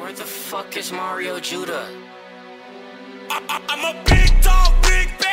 where the fuck is Mario Judah? I, I, I'm a big dog, big bad.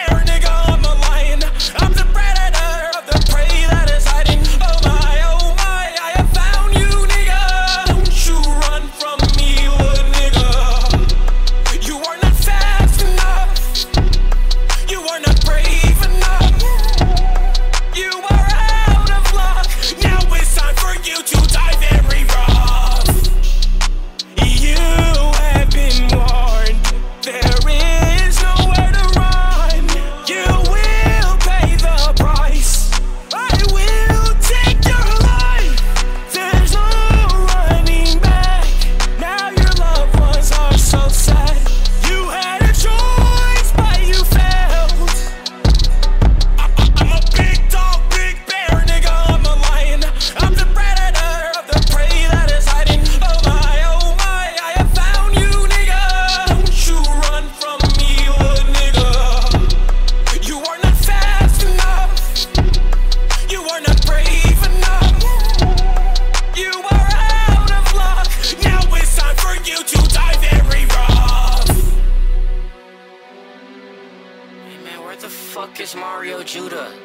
the fuck is Mario Judah?